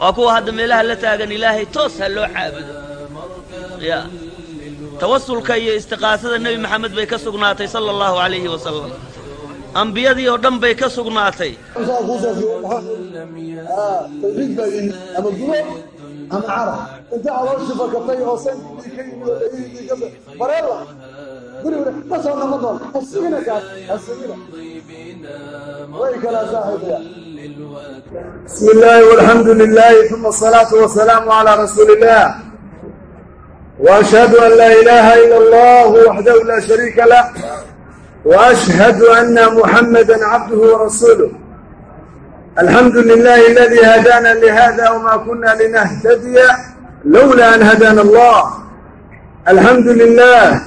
waa kuwa hadda meelaha la taagan ilaahay toos ha loo caabudo ya tawasulka iyo istiqaasada nebi maxamed bay ka sugnaatay sala allahu calayhi wasalam ambiyadii oo dhan bay ka sugnaatay bismi illaahi walxamdu lilaahi uma asalaatu wasalaamu calaa rasuuli illaah wa ashhadu an laa ilaaha ila allahu waxdahu laa shariika lah. Wa ashhadu anna muxammadan cabduhu warasuuluh alxamdu lilaahi aladii hadaana lihada wmaa kuna linahtadiya lowla an hadaana allah. Alxamdu lilah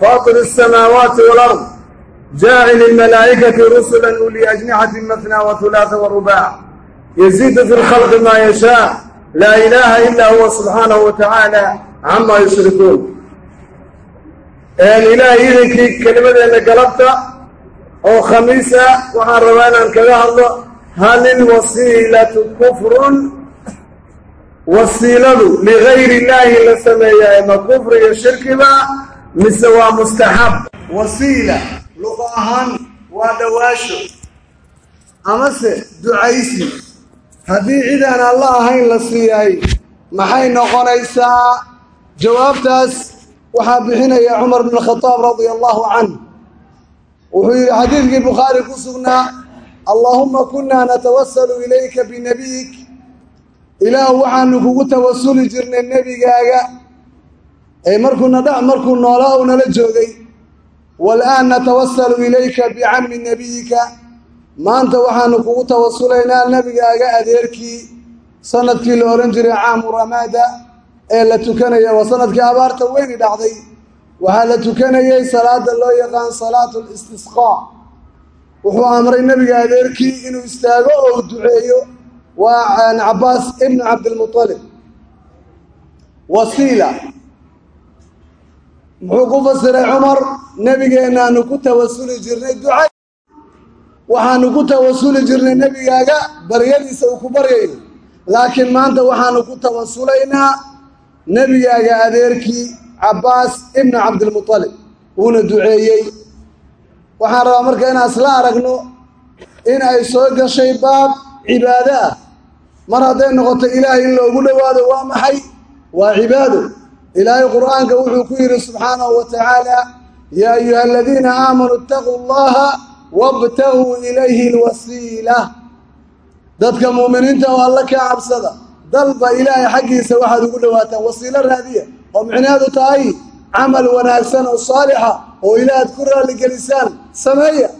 faatir asamaawaati walard jaacil اmalaaئikati rusula uli ajnixati mafna wahulaaa warubac yaziidu fi lkhalqi maa yashaa laa ilaaha ila huwa subxaanahu wa tacaala camaa yushrikuun ilaahay idinkii kelimadeenna galabta oo khamiis ah waxaan rabaa inaan kaga hadlo hal ilwasiilatu kufrun wasiiladu ligayri illaahi la sameeyaay ma kufri iyo shirkiba mise waa mustaxab wasiila luqo ahaan waa dhawaasho. Amase ducaysi haddii cidaan alla ahayn la siiyay maxay noqonaysaa? Jawaabtaas waxaa bixinaya cumar bn khadaab radi allaahu canh wuxuu yidhi xadiidkii bukhaari ku sugnaa allaahumma kunnaa natawasalu ilayka binabiyik. Ilaah waxaanu kugu tawasuli jirnay nebigaaga. Ee markuuna dha markuu noolaa u nala joogay walaan natawasalu ilayka bicammi nebiyika maanta waxaanu kugu tawasulaynaa nebigaaga adeerkii sannadkii la odhan jiray caamu ramaada ee la tukanaya waa sannadkii abaarta weyni dhacday waxaa la tukanayey salaada loo yaqaan salaatu listisqaa wuxuu amray nebiga adeerkii inuu istaago oo u duceeyo waa cabaas ibnu cabdilmualib wasiila muxuu ku fasiray cumar nebigeennaanu ku tawasuli jirnay duca waxaanu ku tawasuli jirnay nebigaaga baryadiisa uu ku baryayo. Laakiin maanta waxaanu ku tawasulaynaa nebigaaga adeerkii cabbaas ibnu cabdilmutalib wuuna duceeyey. Waxaan rabaa marka inaan isla aragno in ay soo gashay baab cibaado ah. Mar hadday noqoto ilaahay in loogu dhowaado waa maxay? Waa cibaado ilaahay qur'aanka wuxuu ku yidhi subxaanahu wa tacaala yaa ayuha aladiina aamanuu itaquu allaha wabtaguu ilayhi alwasiila. Dadka mu'miniinta oo alla ka cabsada dalba ilaahay xaggiisa waxaad ugu dhowaataan wasiilo raadiya oo micnaheedu tahay camal wanaagsan oo saalixa oo ilaahaad ku raalligelisaan sameeya.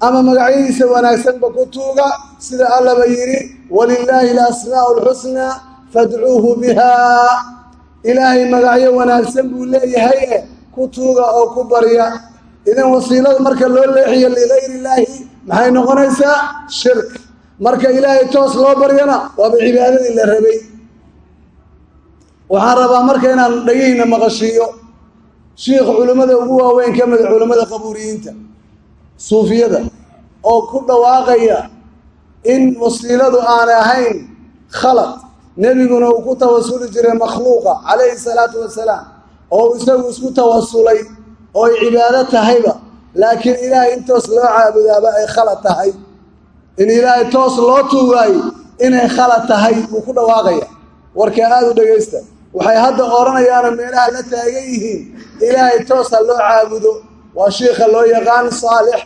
Ama magacyadiisa wanaagsanba ku tuuga sida allaba yidhi walilaahi alasmaa'u alxusnaa fadcuuhu bihaa ilaahay magacyo wanaagsan buu leeyahay e ku tuuga oo ku barya. Idan wasiilada marka loo leexiyo ligayri illaahi maxay noqonaysaa? Shirk. Marka ilaahay toos loo baryana waaba cibaadadii la rabay. Waxaan rabaa marka inaan dhegihina maqashiiyo shiikh culimmada ugu waaweyn ka mida culimmada qabuuriyiinta suufiyada oo ku dhawaaqaya in wasiiladu aanay ahayn khalad nebiguna uu ku tawasuli jiray makhluuqa calayhi salaatu wasalaam oo isagu isku tawasulay oo ay cibaado tahayba laakiin ilaahay in toos loo caabudaaba ay khalad tahay. In ilaahay toos loo tuugaayo inay khalad tahay buu ku dhawaaqaya. Warka aada u dhegaysta waxay hadda odhanayaanoo meelaha la taagan yihiin ilaahay toos ha loo caabudo. Waa shiikha loo yaqaan saalix.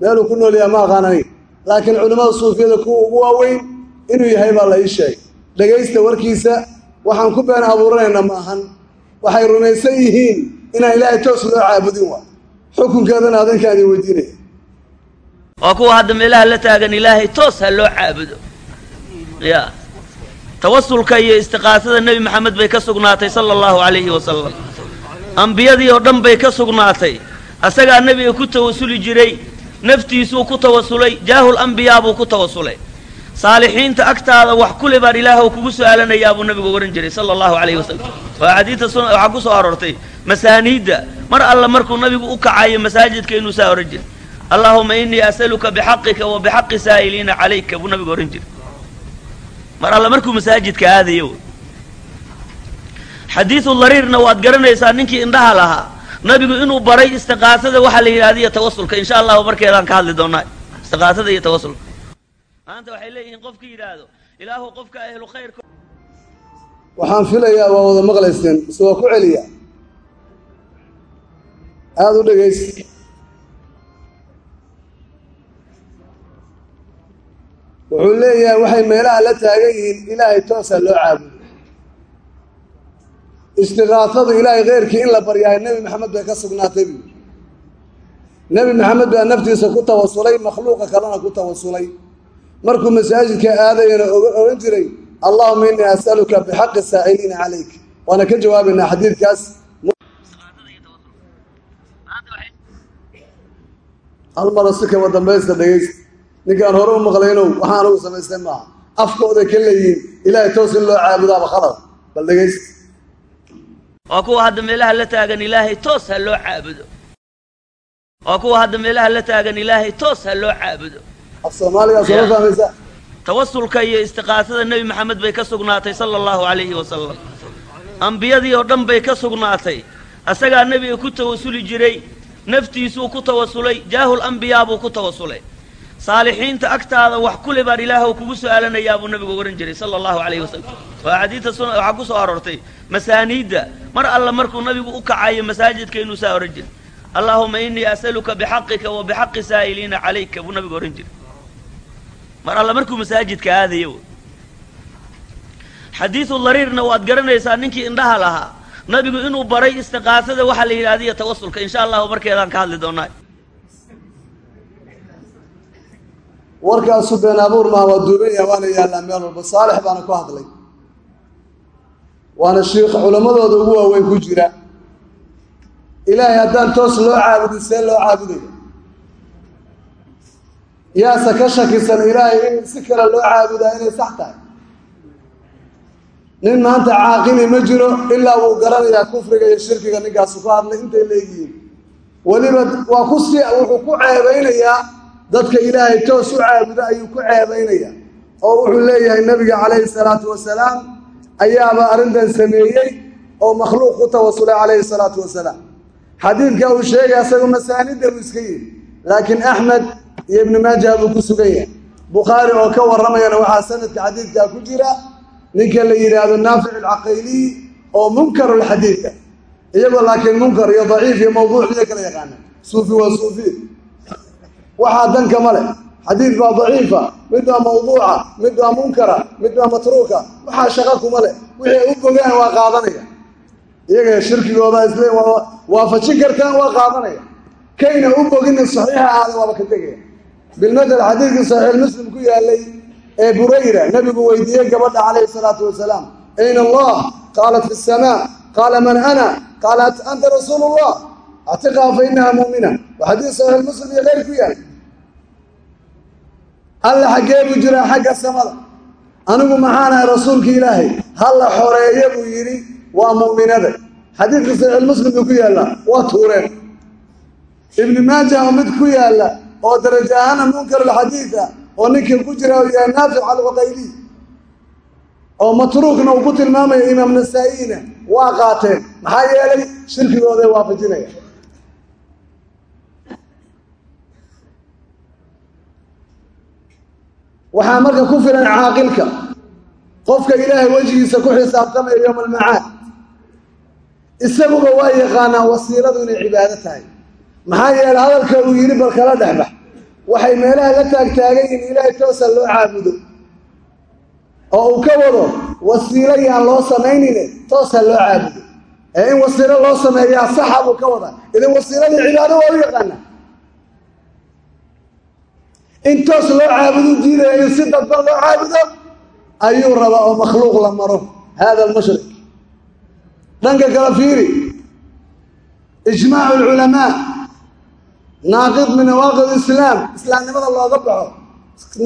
Meeluu ku noolyaha ma aqaanani. Laakiin culimmada suufiyada kuwa ugu waaweyn inuu yahay baa la ii sheegay dhegaysta warkiisa waxaan ku been abuuranaynaa ma ahan. Waxay rumaysan yihiin inaan ilaahay toos loo caabudin waa xukunkeedana adinkaan weydiinaya. Waa kuwa hadda meelaha la taagan ilaahay toos ha loo caabudo. Ya. Tawasulka iyo istiqaasada nebi maxamed bay ka sugnaatay sala allahu calayhi wasalam ambiyadii oo dhan bay ka sugnaatay. Asagaa nebiga ku tawasuli jiray naftiisuu ku tawasulay jaahul ambiyaa buu ku tawasulay saalixiinta agtaada wax kule baan ilaahw kugu su'aalanayaa buu nabigu ohan jiray sala allahu calayhi wasalam waa xadiidta sun waxaa ku soo aroortay masaaniidda. Mar alla markuu nabigu u kacayo masaajidka inuu saa ohan jiray. Allaahuma innii asaluka bixaqika wa bixaqi saa'iliina calayka buu nabigu ohan jiray. Mar alla markuu masaajidka aadayo. Xadiidu dariirna waad garanaysaa ninkii indhaha lahaa nabigu inuu baray istiqaasada waxaa la yidhahda iyo tawasulka insha allahu markeedaan ka hadli doonaa istiqaasada iyo tawasulka maanta waxay leeyihiin qofki yidhaahdo ilaahu qofka ahlu khayrka waxaan filayaa waa wada maqlayseen mise ku celiya. Aada u dhegays wuxuu leeyahay waxay meelaha la taagan yihiin ilaahay toosa loo caabudo. Istiqaasadu ilaahay keyrkii in la baryahay nebi maxamed bay ka sugnaatay bu nebi maxamed baa naftiisa ku tawasulay makhluuqa kalena ku tawasulay markuu masaajidka aadayana ogan jiray allahuma innii as'aluka bixaqi saa'iliina calayk. Waana ka jawaabaynaa xadiidkaas. Hal mara si dambaysta dhegaysta ninkaan hore u maqlaynow waxaan anugu samaystay maaha. Afkooda ka leeyihiin ilaahay toos in loo caabudaaba khalad. Bal dhegaysta waa kuwa hadda meelaha la taagan ilaahay toos ha loo caabudo. Waa kuwa hadda meelaha la taagan ilaahay toos ha loo caabudo af soomaaligaa sooma fahmaysa tawasulka iyo istiqaasada nebi maxamed bay ka sugnaatay sala allahu calayhi wasalam ambiyadii oo dhan bay ka sugnaatay. Asagaa nebiga ku tawasuli jiray naftiisuu ku tawasulay jaahul ambiyaa buu ku tawasulay. Saalixiinta agtaada wax kule baan ilaahw kugu su'aalanayaa buu nabigu ohan jiray sala allahu calayhi wasalam waa xadiidta suna waxaa ku soo aroortay masaaniidda. Mar alla markuu nabigu u kacayo masaajidka inuu saa ohan jiray. Allaahuma innii as'aluka bixaqika wa bixaqi saa'iliina calayka buu nabigu ohan jiray mar alla markuu masaajidka aadayo. Xadiidu dariirna waad garanaysaa ninkii indhaha lahaa. Nabigu inuu baray istiqaasada waxaa la yidhahda iyo tawasulka insha allahu markeedaan ka hadli doonaa warkaasu been abuur maaha waa duuban yaha waana yaallaa meel walba. Saalix baana ku hadlay. Waana shiikh culammadooda ugu waaweyn ku jira. Ilaahay haddaan toos loo caabudin see loo caabudayo yaase ka shakisan ilaahay in si kale loo caabudaa inay sax tahay. Nin maanta caaqili ma jiro ilaa wuu garanayaa kufriga iyo shirkiga ninkaasu ku hadlay intay leeyihiin. Weliba waa ku wuxuu ku ceebaynayaa dadka ilaahay toos u caabuda ayuu ku ceebaynayaa. Oo wuxuu leeyahay nebiga calayhi salaatu wasalaam ayaaba arrintan sameeyey oo makhluuq ku tawasulay calayhi salaatu wasalaam. Xadiidka uu sheegay asagu masaanida buu iska yidhi laakiin axmed iyo ibnu maaja buu ku sugan yahay. Bukhaari oo ka warramayana waxaa sanadka xadiidkaa ku jira ninka la yidhaahdo naafic alcaqayliy oo munkarulxadiida iyagoo laakiin munkar iyo daciif iyo mawduuc miya kala yaqaana suufi waa suufi. Waxaa danka ma leh. Xadiid baa daciifa mid baa mawduuca mid baa munkara mid baa matruuka. Waxaa shaqa kuma leh. Wixii u bogaan waa qaadanaya. Iyaga shirkigooda isle waafajin kartaan waa qaadanaya. Kayna u bogina saxiixa aada waaba ka tegaya bilmadel xadiidkii saxiixulmuslim ku yaalay ee burayra nabigu weydiiyey gabadha calayhi salaatu wasalaam ayna allah qaalat fi samaa qaala man ana qaalat anta rasuulu llah actiqaa fa inaha muumina waa xadiid saxiixulmuslim iyo keyr ku yaal alla xaggee buu jiraa xagga samada. Anigu maxaanahay rasuulka ilaahay halla xoreeyo buu yidhi waa mu'minada. Xadiidka saxiixulmuslim buu ku yaallaa waa tuureen. Ibni maaja oo mid ku yaalla oo darajo ahaana munkarulxadiid ah oo ninkii ku jira uu yahay naafic alcuqayli oo matruukna uu ku tilmaamayo imaam nasaa-iyina waa qaateen. Maxaa yeelay shirkigooday waafajinaya waxaa marka ku filan caaqilka. Qofka ilaahay wejigiisa ku xisaabtamaya yowma almacaad isaguba waa yaqaanaa wasiiladu inay cibaado tahay. Maxaa yeelay hadalka uu yidhi bal kala dhexbax waxay meelaha la taagtaagan yihiin ilaahay toosa loo caabudo. Oo uu ka wado wasiilo yaan loo samaynine toosa loo caabudo. Ee in wasiilo loo sameeyaa saxa buu ka wadaa. Idan wasiiladii cibaado waa u yaqaanaa in toos loo caabudu diidaya in si dadban loo caabudo ayuu rabaa oo makhluuq la maro. Hada almushrik. Dhanka kale fiiri ijmaacu alculamaa naaqid min nawaaqid islaam islaamnimada looga baxo.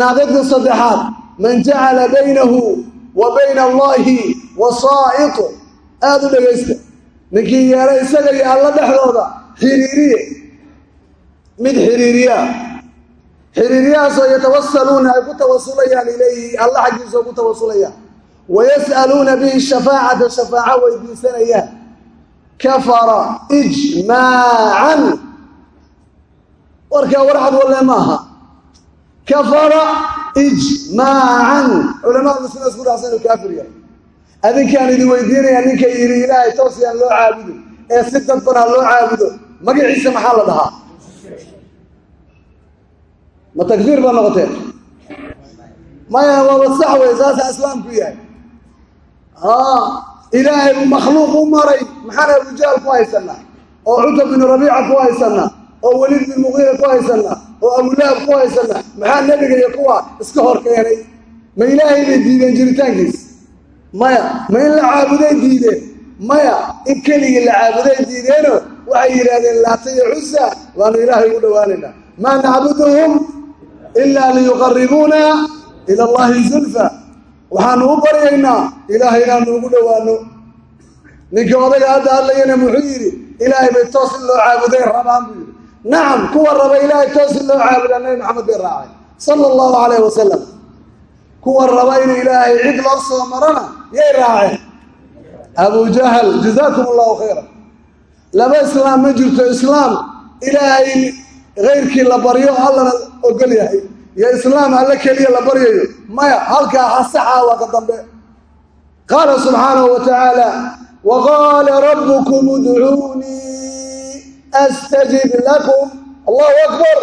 Naaqidka saddexaad. Man jacala baynahu wa bayna allahi wasaa'itu aada u dhegaysta ninkii yeelay isaga iyo alla dhexdooda xiriiriye. Mid xiriiriyaa xiriiryahaasoo yatawasaluuna ay ku tawasulayaan ilayhi alla xaggiisa oo ku tawasulayaan wayas'aluuna bihi shafaacata shafaaco weydiisanayaan. Kafara ijmaacan warkaa warxad walle maaha kafara ijmaacan culamada muslimiin isku dhacsan inuu kaafir yahay. Adinkaan idin weydiinayaa ninka yidhi ilaahay toos yaan loo caabudo. Ee si dadban ha loo caabudo. Magaciisa maxaa la dhahaa? Ma takfiir baa noqoteen maya waaba sax wey saasaa islaamku yahay. Ilaahay makhluuq u maray. Maxaan abujaal ku haysanaa? Oo cutba binu rabiica ku haysanaa oo weliid bin muqiira ku haysanaa oo abulahab ku haysanaa maxaa nebiga iyo kuwa iska hor keenay? Ma ilaahay bay diideen jiritaankiis? Maya ma in la caabuday diideen? Maya in keligii la caabuday diideeno waxay yidhaahdeen laata iyo cusa waanu ilaahay ugu dhowaanaynaa maa nacbuduhum ilaa liyuqaribuuna ila allahi zulfa. Waxaanu u baryaynaa ilaahay inaanu ugu dhowaano ninkii odayga hadda hadlayana muxuu yidhi ilaahay bay toos in loo caabuday rabaan buu yidhi nacam kuwa raba ilaahay toos in loo caabudaa nabi maxamed bay raacay sala allahu calayh wasalam kuwa raba in ilaahay cid loo soo marana yay raaceen. Abu jahal jazaakum allahu khayra laba islaam ma jirto islaam ilaahay kayrkii la baryo allana ogol yahay. Iyo islaam alle keliya la baryayo. Maya halkaa hasaxa waa ka dambe. Qaala subxaanahu wa tacaala wa astajib lakum allahu akbar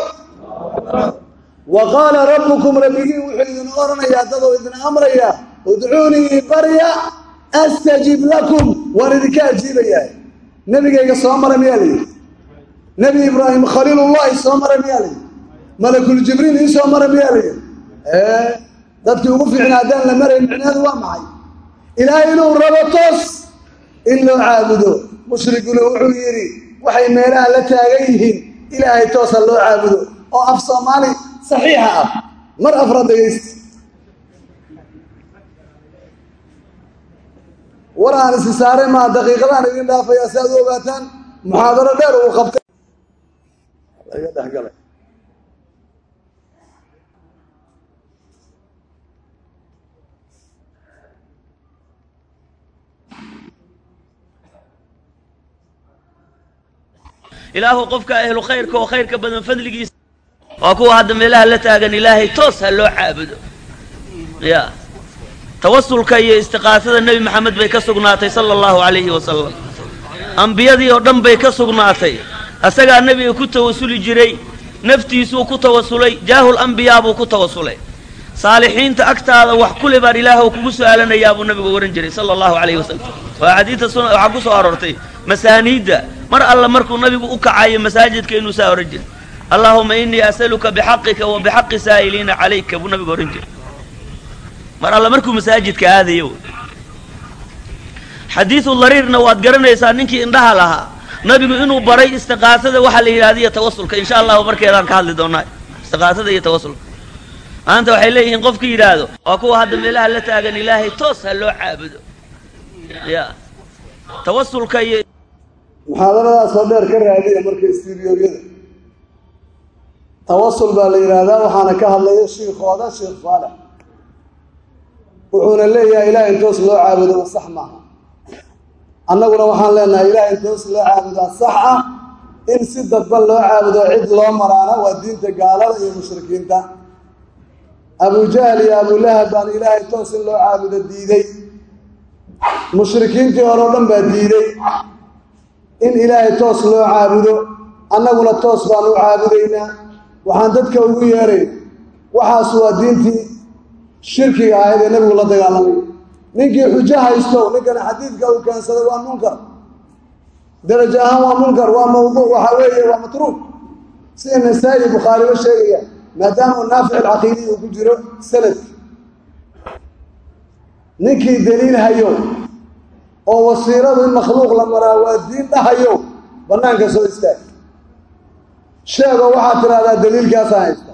wa qaala rabbukum rabbigii wuxuu idin oranayaa dadoo idin amrayaa udcuunii barya astajib lakum waan idinka ajiibayaa nebigayga soo mara miyaa layidhi nebi ibraahim khaliilullahi soo mara miyaa layidhi malakul jibriil ii soo mara miyaa layidhi dadkii ugu fiicna haddaan la marayn micneheedu waa maxay ilaahay inuu rabo toos in loo caabudo mushriguna wuxuu yidhi waxay meelaha la taagan yihiin. Ilaahay toosa loo caabudo oo af soomaali saxiixa ah. Mar afra dhegaysta war aan isi saaray maa daqiiqadaan idin dhaafayaa si aad u ogaataan muxaadaro dheer uu qabtay ilaahu qofka ahlu khayrka oo khayrka badan fadligiisa. Waa kuwa hadda meelaha la taagan ilaahay toos ha loo caabudo. Ya. Tawasulka iyo istiqaasada nebi maxamed bay ka sugnaatay sala allahu calayhi wasalam ambiyadii oo dhan bay ka sugnaatay. Asagaa nebiga ku tawasuli jiray naftiisuu ku tawasulay jaahul ambiyaa buu ku tawasulay. Saalixiinta agtaada wax kule baan ilaahw kugu su'aalanayaa buu nabigu ohan jiray sala allahu calayhi wasalam waa xadiidta suna waxaa ku soo aroortay masaaniidda mar alla markuu nabigu u kacayo masaajidka inuu saa ohan jiray. Allaahuma inii asaluka bixaqika wa bixaqi saa'iliina calayka buu nabigu ohan jiray. Mar alla markuu masaajidka aadayo. Xadiidu dariirna waad garanaysaa ninkii indhaha lahaa nabigu inuu baray istiqaasada waxaa la yidhahda iyo tawasulka insha allahu markeedaan ka hadli doonaa istiqaasada iyo tawasulka maanta waxay leeyihiin qofki yidhaahdo waa kuwa hadda meelaha la taagan ilaahay toos ha loo caabudo. Ya tawasulka iyo muxaadaradaasoo dheer ka raadiya marka istiiriyooyada tawasul baa la yidhaahdaa waxaana ka hadlaya shiikhooda sheekh faalex wuxuuna leeyahay ilaah in toos loo caabudo sax maaha. Annaguna waxaan leenahay ilaah in toos loo caabudaa sax ah. In si dadban loo caabudo cid loo maraana waa diinta gaalada iyo mushrikiinta. Abujahal iyo abulahab baan ilaahay toos in loo caabudo diiday mushrikiintii hore o dhan baa diiday in ilaahay toos loo caabudo annaguna toos baan u caabudaynaa. Waxaan dadka ugu yeerayna waxaas waa diintii shirkiga ahayd ee nebigu la dagaalamay. Ninkii xujo haysto ninkana xadiidka uu keensaday waa munkar. Darajo ahaan waa munkar waa mawduuc waxa weeye waa matruuk. Sida nasaa-i bukhaariba sheegaya maadaama naafic alcaqiidiy uu ku jiro sanadki ninkii daliil hayo oo wasiiradu in makhluuq la maraa waa diin dhahayo bannaanka soo istaag. Sheego waxaad tidhahdaa daliilkaasaan haysta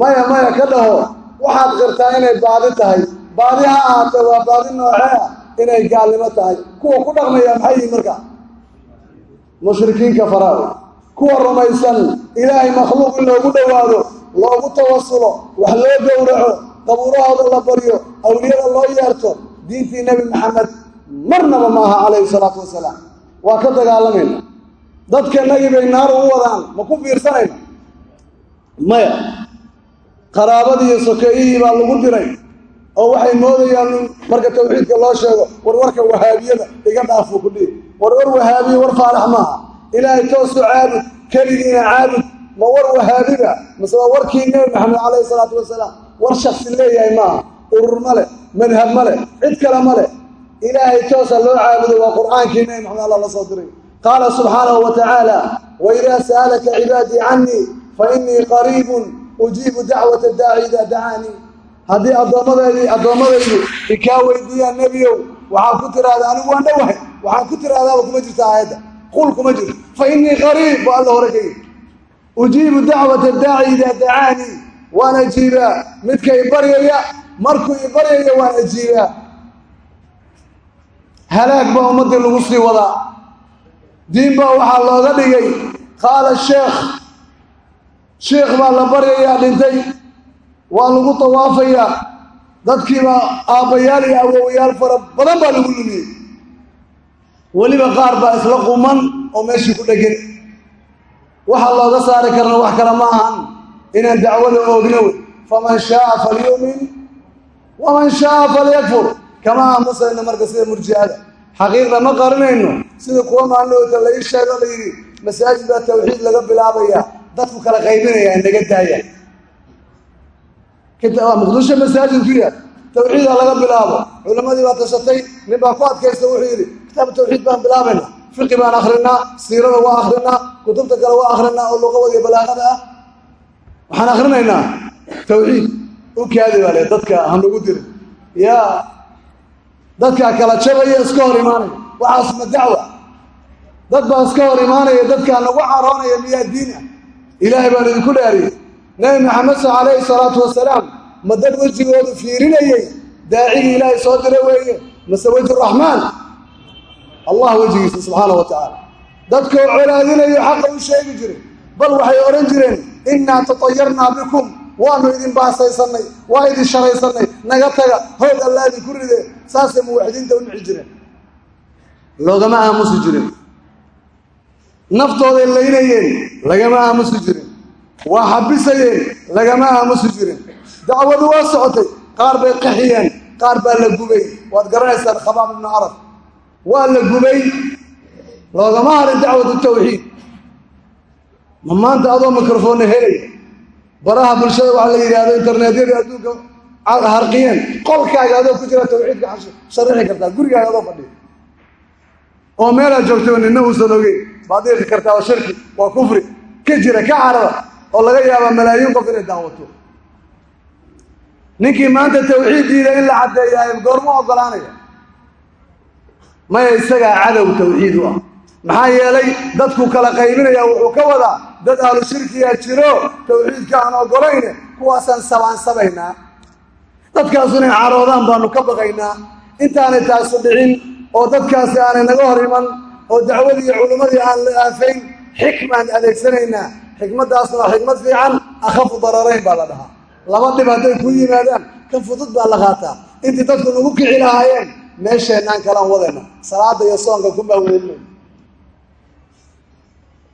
maya maya ka dhaho waxaad qirtaa inay baadi tahay. Baadi ha ahaatee waa baadi noocee ah inay gaalnimo tahay. Kuwa ku dhaqmaya maxay yihiin marka? Mushrikiinka faraawe kuwa rumaysan ilaahay makhluuq in loogu dhowaado loogu tawasulo wax loo gowraco qabuurahooda la baryo awliyada loo yeerto diintii nebi maxamed marnaba ma aha calayhi salaatu wasalaam. Waa ka dagaalamayna dadkanagii bay naar u wadaan ma ku fiirsanayna maya qaraabadii iyo sokeeyihii baa lagu diray oo waxay moodayaan marka tawxiidka loo sheego warwarka wahaabiyada iga dhaafuu ku dhihi warwar wahaabiya war faalax maaha. Ilaahay toosu caabud keligiina caabud. Ma war wahaabiba mase warkii nebi maxamed calayhi salaatu wasalaam. War shaksi leeyahay maaha. Urur ma leh madhab ma leh cid kale ma leh ilaahay toosa loo caabudo waa qur'aankii nebi maxamed alla la soo diray. Qaala subxaanahu wa tacaala waidaa sa'alaka cibaadii canii fa inii qariibun ujiibu dacwata daaci idaa dacaanii. Haddii addoommadeedii addoommadaydu ikaa weydiiyaan nebiyow waxaa ku tiraahdaa anigu waan dhowahay waxaan ku tiraahdaaba kuma jirta aayadda. Qul kuma jirto fa innii qariib buu alla hore ka yidhi. Ujiibu dacwata daaci idaa dacaanii waan ajiibaa. Midka i baryaya markuu i baryaya waan ajiibaa halaag baa ummaddii lagu sii wadaa. Diin baa waxaa looga dhigay. Qaala sheekh sheikh baa la baryayaa dhintay. Waa lagu tawaafayaa. Dadkiibaa aabbayaal iyo awowayaal fara badan baa lagu lumiyey weliba qaar baa isla quman oo meeshii ku dhegan waxaa looga saari karna wax kale ma ahan. Inaan dacwada oogno faman shaaa falyu'min waman shaaa falyakfur kama aamusayno marka sida murji'ada xaqiiqda ma qarinayno sida kuwa maalinoota la ii sheego la yidhi masaajid baa tawxiid laga bilaabayaa dadku kala qaybinayaa naga daaya. Muqdisho masaajid ku yaal tawxiida laga bilaabo culammadii baa tashatay nin baa ku adkaysta wuxuu yidhi kitaab tawxiid baan bilaabaynaa fiqi baan akrinaa siirada waa akrinaa kutubta kale waa akrinaa oo luqawada iyo balaaqada ah. Waxaan akrinaynaa tawxiid u kaadi baa le dadka hanagu dirin yaa dadkaa kala jabaya iska hor imaanaya waxaasma dacwa. Dad baa iska hor imaanaya dadkaa nagu caroonaya miyaa diin ah? Ilaahay baan idinku dhaariyey. Nebi maxamed sa calayhi salaatu wasalaam ma dad wejigoodu fiirinayey daacigii ilaahay soo dira weeye mase weji raxmaan allah wejigiisa subxaana wa tacaala dadkoo colaadinayo xaqa u sheegi jiray bal waxay odhan jireen innaa tatayarnaa bikum waanu idin baasaysannay waa idin sharaysannay. Naga taga hoog alla idinku ride saasay muwaxidiinta u nixi jireen. Loogama aamusi jirin. Naftooday laynayeen lagama aamusi jirin. Waa xabisayeen lagama aamusi jirin. Dacwadu waa socotay qaar bay qaxiyeen qaar baa la gubay waad garanaysaan khabaab ibnu carab waa la gubay loogama harin dacwatu tawxiid. Ma maanta adoo mikrofoonna helaya baraha bulshada waxaa la yidhaahdo internetyadii adduunka harqiyeen. Qolkaaga adoo ku jira tawxiidka sharixi kartaa gurigaaga adoo fadhiya oo meelaad joogtaba nina uusan ogeyn baad kartaa oo shirki waa kufri. Ka jira ka carara oo laga yaabaa malaayiin qof inay daawato. Ninkii maanta tawxiiddiida in la caddeeyaa goorma oggolaanaya. Maya isagaa cadow tawxiid u ah. Maxaa yeelay dadku kala qaybinaya wuxuu ka wadaa dad ahlu shirkiyaa jiro tawxiidka aan oggolayne kuwaasaan sabaansabaynaa dadkaasu inay caroodaan baanu ka baqaynaa. Intaanay taasu dhicin oo dadkaasi aanay naga hor iman oo dacwadii iyo culimmadii aan la aafayn xikmaan adeegsanaynaa. Xikmaddaasna waa xikmad fiican akhafu dararayn baa la dhahaa. Laba dhib hadday kuu yimaadaan kan fudud baa la qaataa. Intii dadku nagu kici lahaayeen meesheennaan kalaan wadayna. Salaada iyo soonka kunbaa weelina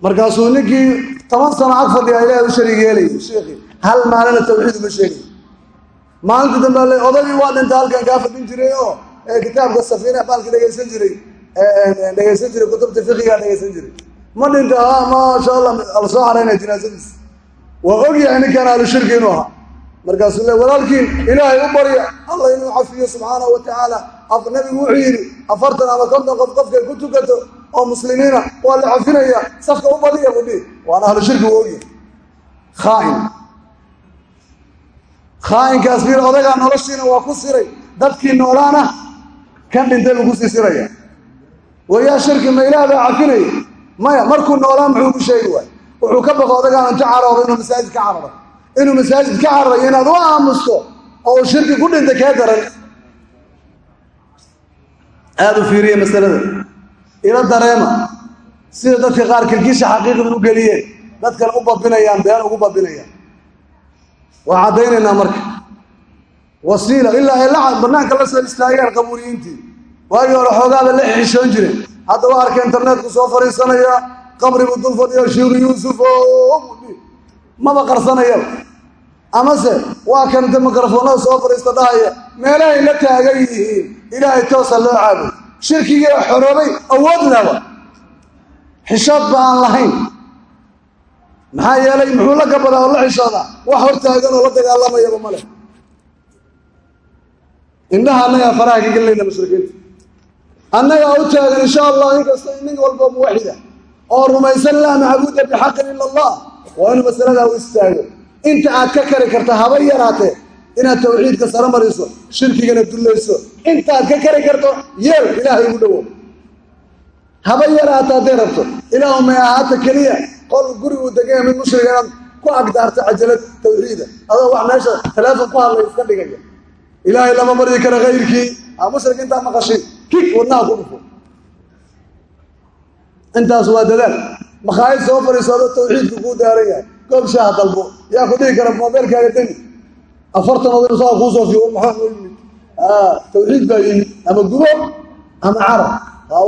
markaasuu ninkii toban sano ag fadhiya ilaahay u shariig sheikii hal maalina tawxiid uma sheegay maalintii dambe le odagii waa dhinta halkan kaa fadhin jiray oo kitaabka safiina baalki dhegaysan jiray. Dhegaysan jiray kutubta fiqigaa dhegaysan jiray. Ma dhinta ha maasha allah la soo xaraynaya jinaasadiis waa ogyahay ninkan ahlu shirki inuu ahaa. Markaasuu le walaalkiin ilaahay u barya allah inuu cafiyo subxaanahu wa tacaala nabigu wuxuu yidhi afartan ama konton qof qofkay ku tukato oo muslimiina waa la cafinaya safka u badiya buu dhihi waana ahlu shirki uu ogyahay khaain. Khaa'inkaas fiir odagaa noloshiina waa ku siray dadkii noolaana kan dhintay buu ku sii siraya. Wayaa shirki ma ilaah baa cafinaya? Maya markuu noolaa muxuu ku sheegi waay wuxuu ka baqo odagaan intu caroodo inuu masaajid ka cararo inuu masaajid ka cararayo inaad u aamusto oo uu shirki ku dhintay kee daran aada u fiiriya masalada ila dareema. Sida dadka qaar kilkisha xaqiiqda u geliyeen. Dadkana u babinayaan been ugu babinayaan. Waa caddaynaynaa marka. Wasiila ilaa ay la bannaanka la soo istaageen qabuuriyiintii. Waagii hore xoogaaba la xishoon jireen hadda waa arkay internetku soo fadhiisanaya qabrigu dul fadhiyo shiikhu yuusuf maba qarsanayaba amase waa kan inta mikrofoonada soo fadhiista dhahaya. Meelahay la taagan yihiin. Ilaahay toosa loo caabudo shirkigii xoroobay awood laba xishood aan lahayn. Maxaa yeelay muxuu la gabadaa oo la xishoodaa wax hor taagan oo la dagaalamayaba ma leh. Indhaha annagaa faraha ka gelinayna mushrikiinta. Annagaa u taagan insha allah inkastoo nin walba muwaxida oo rumaysan laa macbuuda bixaqin ila allah waa inuu masaladaa u istaago. Inta aad ka kari karta haba yaraatee inaad tawxiidka sare mariso shirkigana dullayso. Intaaad ka kari karto yeel ilaahay ugu dhowow haba yaraata hadday rabto. Ilaahu may ahaata keliya qol gurigu deganya mid mushriga inaad ku agdaarto cajalad tawxiida adoo wax meesha teleefon ku hadlay iska dhigaya. Ilaahay lama baryi kara kayrkii a mushrik intaa maqashin kik wadnaha ku dhufo. Intaas waa dadaal. Makhaayid soo fadhiisoodo tawxiidku kuu daaran yahay goob shaaha dalbo. Yaa ku dhihi kara moobeelkaaga demi afartan odin saa kuusoo fiyo maxaa noo yimid tawxiid baa yimid. Ama gubo ama carab.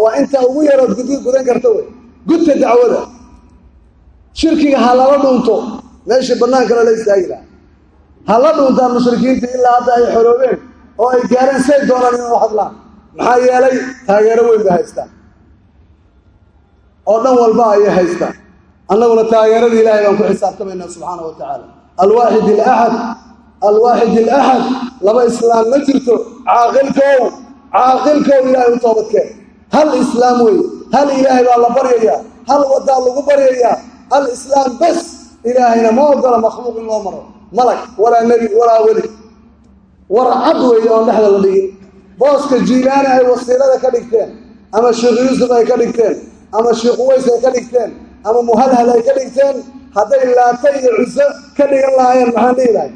Waa intaa ugu yarood gud gudan karta wey. Gudka dacwada. Shirkiga ha lala dhunto meeshii bannaanka lala istaagi lahaa ha la dhuntaan mushrikiinta ilaa hadda ay xoroobeen oo ay gaareen say doonaan inay u hadlaan. Maxaa yeelay taageero weyn bay haystaan. Oo dhan walba ayay haystaan. Annaguna taageeradii ilaahay baan ku xisaabtamaynaa subxaana wa tacaala. Alwaaxid alaxad alwaaxid alaxad laba islaam ma jirto caaqilkow caaqilkow ilaahay u toobadkeen hal islaam weeye hal ilaahay baa la baryayaa hal wadaa lagu baryayaa hal islaam bes ilaahayna ma ogola makhluuq in loo maro malag walaa nebi walaa weli war cad weeye oon dhexda la dhigin booska jiilaani ay wasiilada ka dhigteen ama sheekh yuusuf ay ka dhigteen ama sheekh uways ay ka dhigteen ama muhalhal ay ka dhigteen hadday laata iyo cuso ka dhigan lahaayeen maxaan dhihi lahay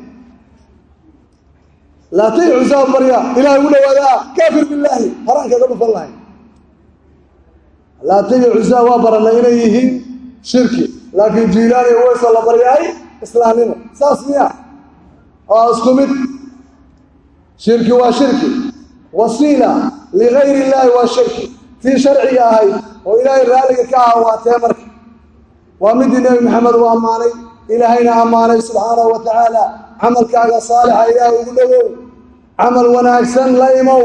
laata iyo cuso barya ilahay ugu dhawaadaa. Kaafir billaahi. Haraan kaga dhufan lahay. Laata iyo cusaa waa baranay inay yihiin shirki. Laakiin jiilaan iyo uwaysoo la baryahay islaamnimo. Saas miya. Waa isku mid. Shirki waa shirki. Wasiila ligayri illaahi waa shirki. Tii sharciga ahayd oo ilaahay raalliga ka aha waa tee marka. Waa midii nebi maxamed uu ammaanay. Ilaahayna ammaanay subxaanahu wa tacaala camalkaaga saalixa ilaahay ugu dhowow camal wanaagsan la imow.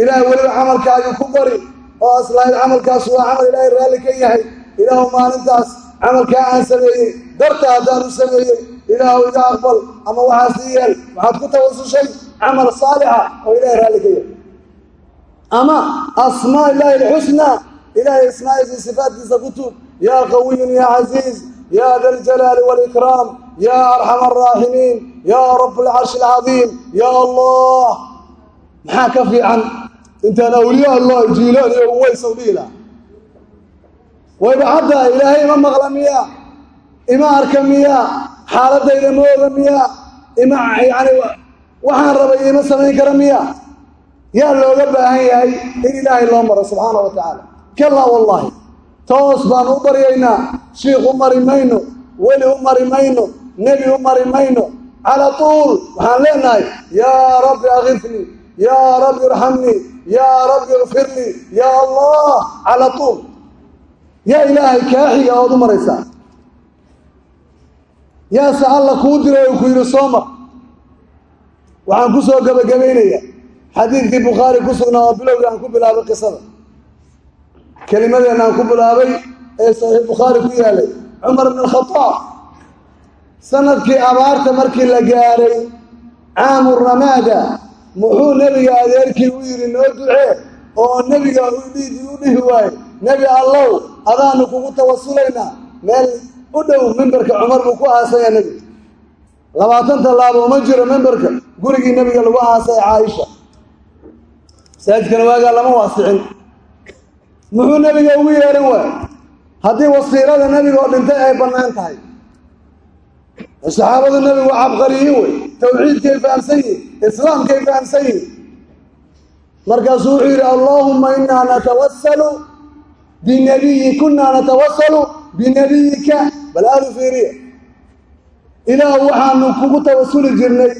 Ilaahay weliba camalkaagi ku bari. Oo aslahayd camalkaas waa camal ilaahay raalli ka yahay. Ilaahu maalintaas camalkaa aan sameeyey darta haddaan u sameeyey ilaahu iga aqbal. Ama waxaas ii yeel waxaad ku tawasushay camal saalixa oo ilaahay raalli ka yahay. Ama asmaa illaahi alxusnaa ilaahay ismaaciisa sifaatkiisa ku tuub. Yaa qawiyun yaa casiiz yaa da ljalaali walikraam yaa arxama araaximiin yaa rab alcarshi alcadiim yaa allah maxaa ka fiican intaan awliya allah jiilaan iyo uwaysaw dhihi laha wayba hadda ilaahay ima maqla miyaa ima arka miyaa xaaladayda ma oga miyaa ima yani waxaan rabay ima samayn kara miyaa yaa looga baahan yahay in ilaahay loo maro subxaana wa tacaala kalaa wallaahi toos baan u baryaynaa shiikh u mari mayno weli u mari nebi u mari mayno calaa tuul waxaan leenahay yaa rabbi akifnii yaa rabbi irxamnii yaa rabbi ikfir lii yaa allah calaa tuul yaa ilaahay kaaxiga ood u maraysaa yaase alla kuu diray uu ku yidhi soo mar waxaan ku soo gebagabaynayaa xadiidkii bukhaari ku sugnaa oo bilowgii aan ku bilaabay qisada. Kelimadeenna aan ku bilaabay ee saxiix bukhaari ku yaalay. Cumar bn alkhadaab sannadkii abaarta markii la gaaray caamu ramaada muxuu nebiga adeerkii u yidhi noo ducee oo nebiga u dhihi waaye. Nebi allow adaanu kugu tawasulaynaa. Meel u dhow mimbarka cumar buu ku aasaya nebiga labaatan tallaabo uma jiro mimbarka gurigii nebiga lagu aasaya caaisha. Masaajidkana waagaa lama waasicin. Muxuu nebiga ugu yeehan waay haddii wasiilada nebiga oo dhintay ay bannaan tahay saxaabadu nebigu waa cabqariyiin wey. Tawxiidkay fahamsan yihiin islaamkay fahamsan yihiin markaasuu wuxuu yidhi allaahumma innaa natawasalu binabiyi kunaa natawasalu binabiyika bal aadu fiiriya ilaah waxaanu kugu tawasuli jirnay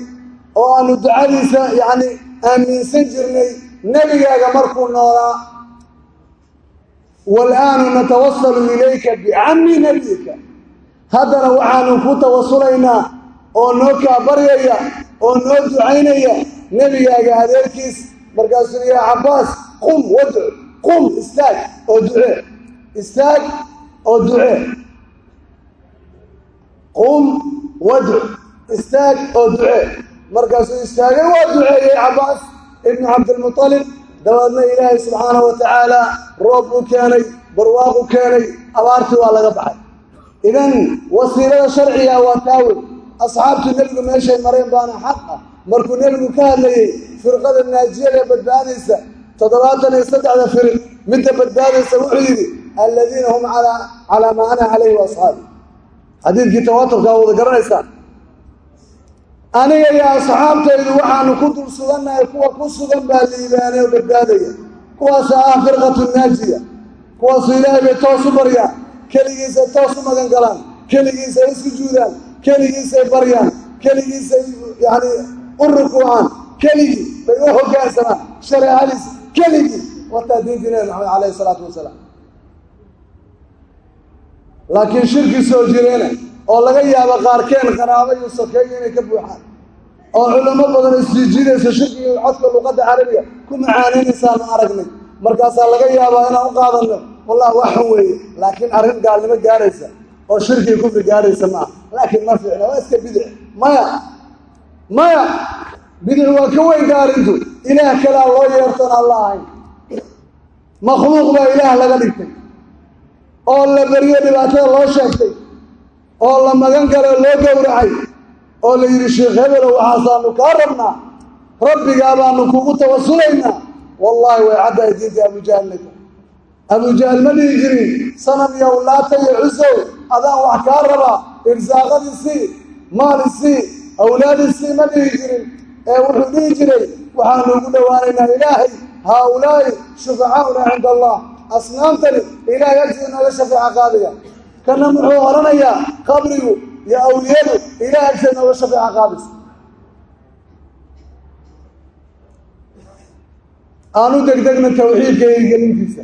oo aanu ducadiisa yacni aaminsan jirnay nebigaaga markuu noolaa. Waalaanu natawasalu ilayka bicammi nebiyika haddana waxaanu ku tawasulaynaa oo noo kaa baryaya oo noo ducaynaya nebigaaga adeerkiis markaasuu yaa cabbaas qum wadcu. Qum istaag oo ducee istaag oo ducee qum wadcu. Istaag oo ducee markaasuu istaagay waa duceeyey cabbaas. Ibnu cabdilmutalib dabeedna ilaahay subxaanahu wa tacaala roob buu keenay barwaaqu keenay abaartii waa laga baxay idan wasiilada sharciga waa taawey asxaabtii nebigu meeshay mareen baana xaq ah. Markuu nebigu ka hadlayey firqada naajiyada badbaadaysa toddobaatan iyo saddexda firiq midda badbaadaysa wuxuu yidhi alladiina hum calaa maa ana calayhi wa xadiidkii tawaaturkaa wada garanaysaan aniga iyo asxaabtaydu waxaanu ku dul sugannahay kuwa ku sugan baa liibaanay oo badbaadaya. Kuwaasa ah firqatu naajiya kuwaasu ilaahay bay toos u baryaan keligiisay toos u magan galaan. Keligiisay u sujuudaan. Keligiisay baryaan. Keligiisay yacni u rukuucaan. Keligii bay u hoggaansamaan shareecadiis keligii wataa diintii nabi maxamed calayhi isalaatu wasalaam laakiin shirki soo jireena oo laga yaabo qaarkeen qaraabo iyo sokeeyo inay ka buuxaan oo culamo badan isjiijidaysa shirkiga codka luqadda carabiga ku macaanaynaysaanu aragnay. Markaasaa laga yaabaa inaan u qaadanno wallah waxan weeye laakiin arrin gaalnimo gaaraysa oo shirkiga kufri gaaraysa ma laakiin ma fiicna waa iska bidic maya maya bidic waa ka weynka arrintu ilaah kalea loo yeertoon aan la makhluuq baa ilaah laga dhigtay. Oo la beriyo dhibaatada loo sheegtay. Oo la magan galo loo gowracay. Oo la yidhi sheekh hebelow waxaasaanu kaa rabnaa. Rabbigaa baanu kugu tawasulaynaa. Wallaahi way caddahay diinta abujahilnaka abujahal ma dhihi jirin sanam yow laata iyo cusow adaan wax kaa rabaa irsaaqadiisii maalisii awlaadisii ma dhihi jirin ee wuxuu dhihi jiray waxaanu ugu dhowaanaynaa ilaahay haaulaa'i shufacaauna cinda allah asnaamtani ilaahay agtiisa nooga shafeeca qaadaya kana muxuu odhanayaa qabrigu iyo awliyadu ilahay agtiisa nooga shafeeca qaadaysa aan u degdegna tawxiidka iyo gelintiisa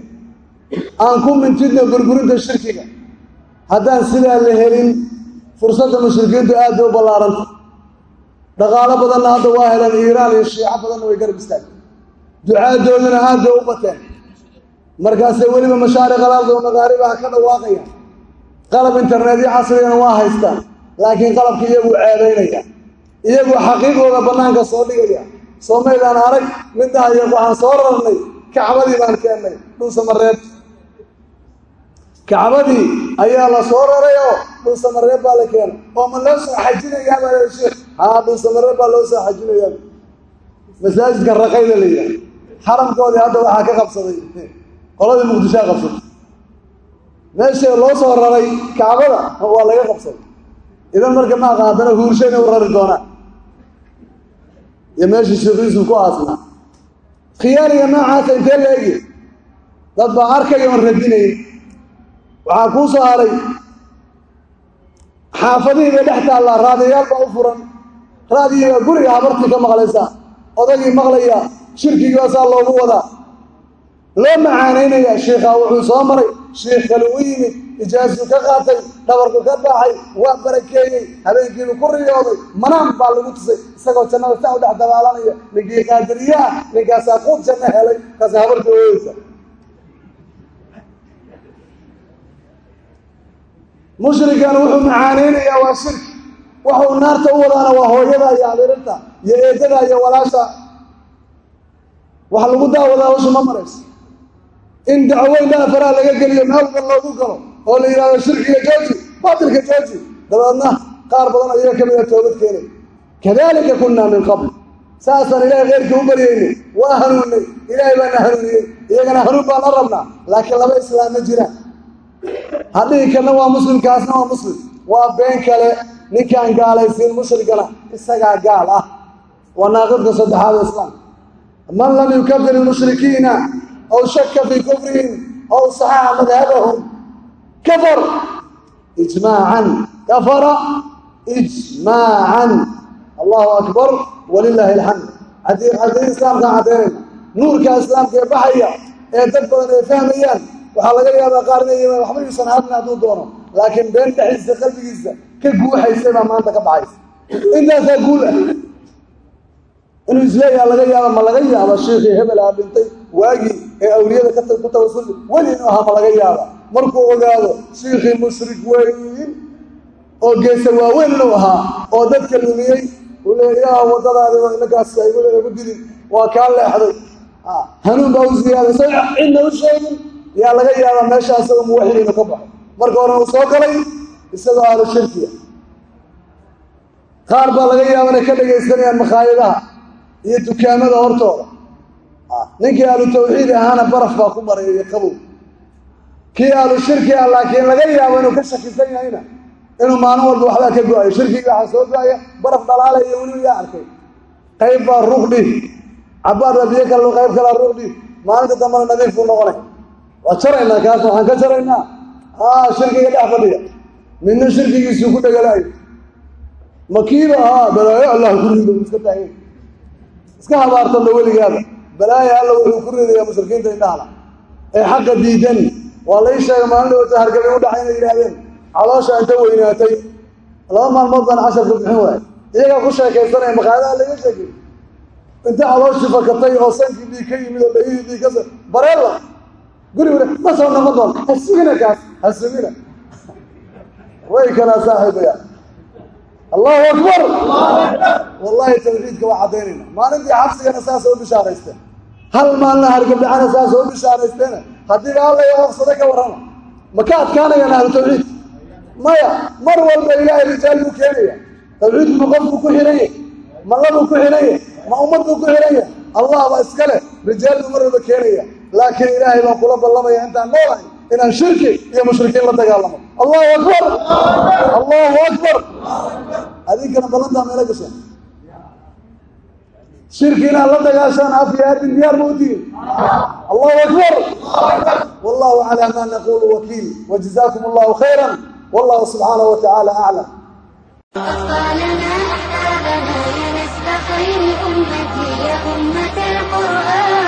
aan ku mintidna burburinta shirkiga. Haddaan sidaa la helin fursadda mushrikiintu aad bay u ballaaranta dhaqaalo badanna hadda waa heleen iiraan iyo shiico badanna way garab istaageen. Ducaadooduna aad bay u bateen. Markaasay weliba mashaariq alardi oo maqaaribaha ka dhawaaqayaan qalab internetyo casrigana waa haystaan. Laakiin qalabka iyagu ceebaynaya iyagu xaqiiqooda bannaanka soo dhigaya soomaydaan arag midahaya waxaan soo rarnay kacbadii baan keennay dhuusamareeb kacbadii ayaa la soo raray oo dhuusamareeb baa la keenay oo ma loo soo xajinayaa baa sheekh haa dhuusamareeb baa loo soo xajinayaa masaajidka raqayda la yidhaha xaramkoodii hadda waxaa ka qabsaday. Qoladii muqdishoa qabsatay meesha loo soo raray kacbada waa laga qabsaday. Idan marka ma aqaadana huurshayna u rari doonaan iyo meeshii sheekhiisu ku aasnaa khiyaaniga noocaasa intee la egi dad baa arkaya oon radinayay waxaa kuu soo haray xaafadihii bay dhex taallaa raadiyaal baa u furan. Raadiyiga guriga habartii ka maqlaysaa odagii maqlaya shirkigii baasaa loogu wadaa. Loo macaanaynaya shiikhaa wuxuu soo maray shiikh kale u yimid ijaasuu ka qaatay dhabarku ka baaxay waa barakeeyey habeenkiibu ku riyooday manaan baa lagu tusay isagoo jannada saa u dhex dabaalanaya ninkii qaadiriyaha ninkaasaa quud janno helay kaasa habarkii ooyeysa mushrikan wuxuu macaanaynayaa waa shirki waxuu naarta u wadaana waa hooyada iyo abirinta iyo eedada iyo walaasha. Wax lagu daawadaa hawsha ma marayso. In dacweyn dhaafaraa laga geliyo meelba loogu galo oo la yidhahdo shirkiga jooji baatilka jooji dabeedna qaar badan ayaga ka mida toobad keenay. Kadalika kunnaa min qabl. Saasaan ilaahay kheyrkii u baryaynay waa hanuunnay ilaahay baana hanuuniyey. Iyagana hanuun baan la rabnaa. Laakiin laba islaam ma jiraan hadhihi kana waa muslim kaasna waa muslim. Waa been kale ninkaan gaalaysiin mushrigana isagaa gaal ah. Waa naaqibka saddexaad ee islaamka man lam yukafir ilmushrikiina aw shaka fii kufrihim aw saxaxa madhabahum kafar. Ijmaacan kafara. Ijmaacan allahu akbar. Walilaahi alxamd haddii islaamkaan caddaynayna nuurka islaamka ee baxaya ee dad badan ay fahmayaan waxaa laga yaabaa qaar inay yimaan waxba yuusan hadlin hadduu doono. Laakiin been dhexdiisa qalbigiisa ka guuxaysay baa maanta ka baxaysa. Intaasaa guul ah. Inuu isleeyaha laga yaaba ma laga yaaba shiikhii hebel aa dhintay waagii ee awliyada ka ku tawasuli weli inuu ahaa ma laga yaaba markuu ogaado shiikhii mushrik weyn oo geesa waaweyn inuu ahaa oo dadka lumiyey uu leeya waddadaadi inakaas igu dilin. Waa kaa leexday. Hanuun baa u ziyaaday so cidna u sheegin yaa laga yaabaa meesha inuu ka baxo. Marka hore uu soo galay isagoo ahlu shirkiya qaar baa laga yaaba inay ka dhagaysanayaan makhaayadaha iyo dukaamada hortooda. Ninkii ahlu tawxiid ahaana baraf baa ku maray iyo qabow. Kii ahlu shirki ah laakiin laga yaabo inuu ka shakisan yahayna inuu maalin walba waxbaa ka go'ayo. Shirkigii waxaa soo go'aya baraf dhalaalaya weliba yaa arkay. Qayb baa ruqdhi cabaar baa biyo kale qayb kalaa ruqdhi maalinta dambena nadiif buu noqonay waa jaraynaa kaas waxaan ka jaraynaa. Shirkiga dhex fadhiya. Midna shirkigiisuu ku dhegalaayo. Makiiba haa balaayo allah ku rido iska taagay iska habaartanda weligaaba balaayo alla wuxuu ku ridayaa mushrikiinta indhahla ee xaqa diidan waa lai sheegay maalin dhawata hargabi u dhacay inay yidhaahdeen. Caloosha inta weynaatay. Laba maalmood baan casharka bixin waay iyagaa ku sheekaysanaya maqaadaha laga sheekay inta calooshii fakatay oo sankii dhiig ka yimid oo dhagihii dhiig ka bareella guriga ma soo noqon doon. Ha sugina kaas ha sugina. Way kalaa saaxiibaya. Allahu akbar. Wallahi tawxiidka waa caddaynayna maalintii xabsigana saasa u bishaaraysteen hal maalna hargabdhacana saasa u bishaaraysteena. Haddii alla oofsada ka warrama ma ka adkaanayaan ahlu tawxiid? Maya mar walba ilaahay rijaal buu keenaya. Tawxiidku ma qofku ku xidhanya ma labuu ku xidhanya ma ummad buu ku xidhanya allah baa iska leh. Rijaal buu mar walba keenaya laakiin ilaahay baan kula ballamaya intaan noolahay inaan shirki iyo mushrikiin la dagaalamo. Allahu akbar! Allahu akbar! Adinkana ballantaa meela gasha shirki inaad la dagaashaan af iyo aadin diyaar allahu akbar! Wallahu calaa maa naquulu wakiil wajazaakum allahu khayra wallahu subxaanahu watacaala aclam أطفالنا أحبابنا يا نسل خير أمتي يا أمة القرآن.